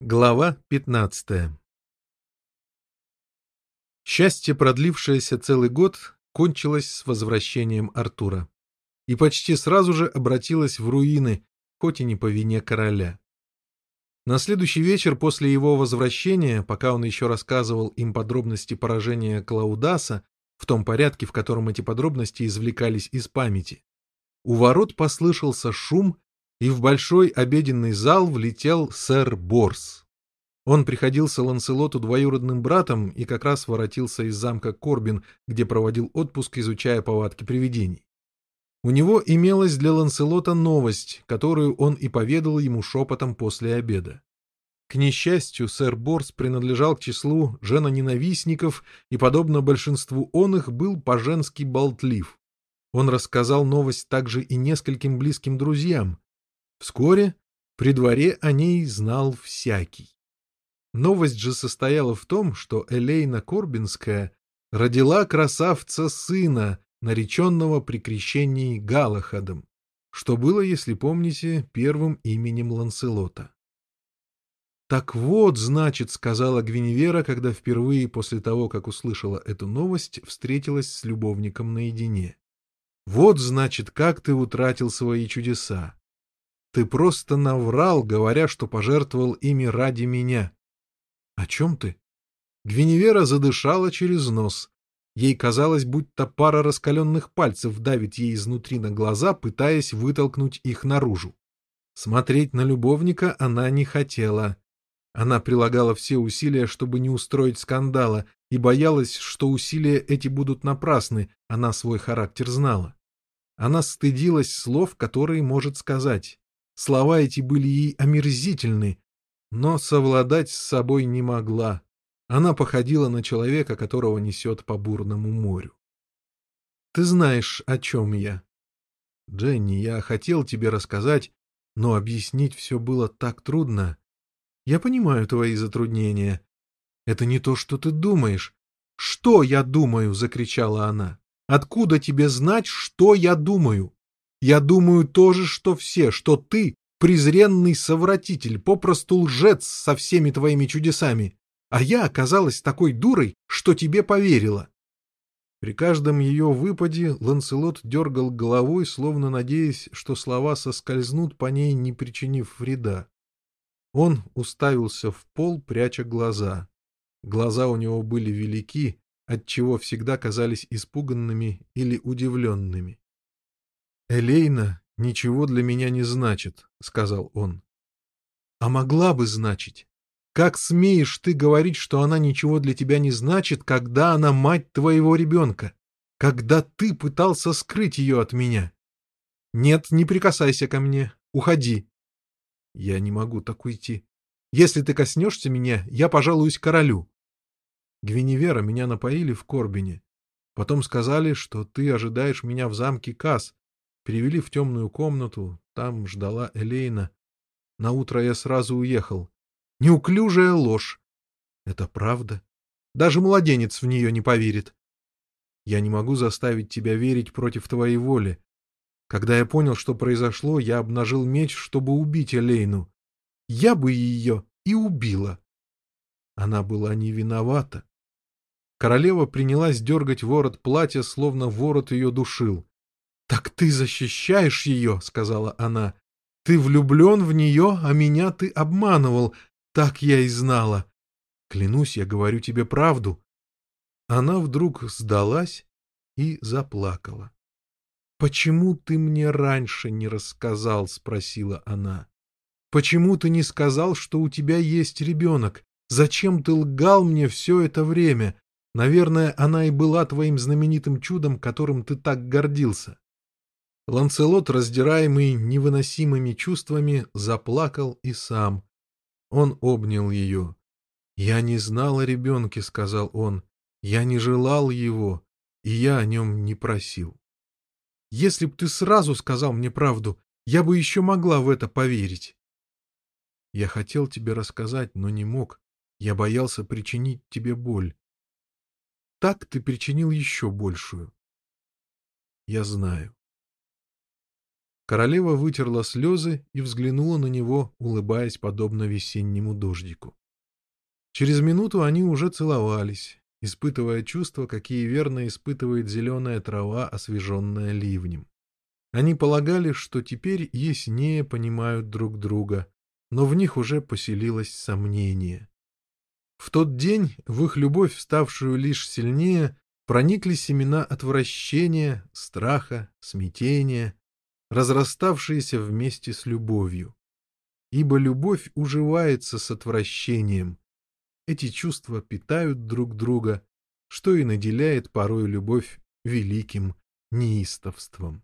Глава 15 Счастье, продлившееся целый год, кончилось с возвращением Артура. И почти сразу же обратилось в руины, хоть и не по вине короля. На следующий вечер после его возвращения, пока он еще рассказывал им подробности поражения Клаудаса, в том порядке, в котором эти подробности извлекались из памяти, у ворот послышался шум и в большой обеденный зал влетел сэр Борс. Он приходился Ланселоту двоюродным братом и как раз воротился из замка Корбин, где проводил отпуск, изучая повадки привидений. У него имелась для Ланселота новость, которую он и поведал ему шепотом после обеда. К несчастью, сэр Борс принадлежал к числу женоненавистников и, подобно большинству он их, был по-женски болтлив. Он рассказал новость также и нескольким близким друзьям, Вскоре при дворе о ней знал всякий. Новость же состояла в том, что Элейна Корбинская родила красавца сына, нареченного при крещении Галахадом, что было, если помните, первым именем Ланселота. «Так вот, значит, — сказала Гвиневера, когда впервые после того, как услышала эту новость, встретилась с любовником наедине. Вот, значит, как ты утратил свои чудеса. Ты просто наврал, говоря, что пожертвовал ими ради меня. — О чем ты? Гвиневера задышала через нос. Ей казалось, будто пара раскаленных пальцев давит ей изнутри на глаза, пытаясь вытолкнуть их наружу. Смотреть на любовника она не хотела. Она прилагала все усилия, чтобы не устроить скандала, и боялась, что усилия эти будут напрасны, она свой характер знала. Она стыдилась слов, которые может сказать. Слова эти были ей омерзительны, но совладать с собой не могла. Она походила на человека, которого несет по бурному морю. «Ты знаешь, о чем я?» «Дженни, я хотел тебе рассказать, но объяснить все было так трудно. Я понимаю твои затруднения. Это не то, что ты думаешь. «Что я думаю?» — закричала она. «Откуда тебе знать, что я думаю?» Я думаю то же, что все, что ты — презренный совратитель, попросту лжец со всеми твоими чудесами, а я оказалась такой дурой, что тебе поверила. При каждом ее выпаде Ланселот дергал головой, словно надеясь, что слова соскользнут по ней, не причинив вреда. Он уставился в пол, пряча глаза. Глаза у него были велики, отчего всегда казались испуганными или удивленными. «Элейна ничего для меня не значит», — сказал он. «А могла бы значить. Как смеешь ты говорить, что она ничего для тебя не значит, когда она мать твоего ребенка? Когда ты пытался скрыть ее от меня? Нет, не прикасайся ко мне. Уходи». «Я не могу так уйти. Если ты коснешься меня, я пожалуюсь королю». Гвиневера меня напоили в Корбине. Потом сказали, что ты ожидаешь меня в замке Кас, Перевели в темную комнату, там ждала Элейна. На утро я сразу уехал. Неуклюжая ложь. Это правда. Даже младенец в нее не поверит. Я не могу заставить тебя верить против твоей воли. Когда я понял, что произошло, я обнажил меч, чтобы убить Элейну. Я бы ее и убила. Она была не виновата. Королева принялась дергать ворот платья, словно ворот ее душил. «Так ты защищаешь ее», — сказала она. «Ты влюблен в нее, а меня ты обманывал. Так я и знала. Клянусь, я говорю тебе правду». Она вдруг сдалась и заплакала. «Почему ты мне раньше не рассказал?» — спросила она. «Почему ты не сказал, что у тебя есть ребенок? Зачем ты лгал мне все это время? Наверное, она и была твоим знаменитым чудом, которым ты так гордился». Ланцелот, раздираемый невыносимыми чувствами, заплакал и сам. Он обнял ее. «Я не знал о ребенке», — сказал он. «Я не желал его, и я о нем не просил». «Если б ты сразу сказал мне правду, я бы еще могла в это поверить». «Я хотел тебе рассказать, но не мог. Я боялся причинить тебе боль. Так ты причинил еще большую». «Я знаю». Королева вытерла слезы и взглянула на него, улыбаясь подобно весеннему дождику. Через минуту они уже целовались, испытывая чувства, какие верно испытывает зеленая трава, освеженная ливнем. Они полагали, что теперь яснее понимают друг друга, но в них уже поселилось сомнение. В тот день в их любовь, ставшую лишь сильнее, проникли семена отвращения, страха, смятения, разраставшиеся вместе с любовью. Ибо любовь уживается с отвращением. Эти чувства питают друг друга, что и наделяет порой любовь великим неистовством.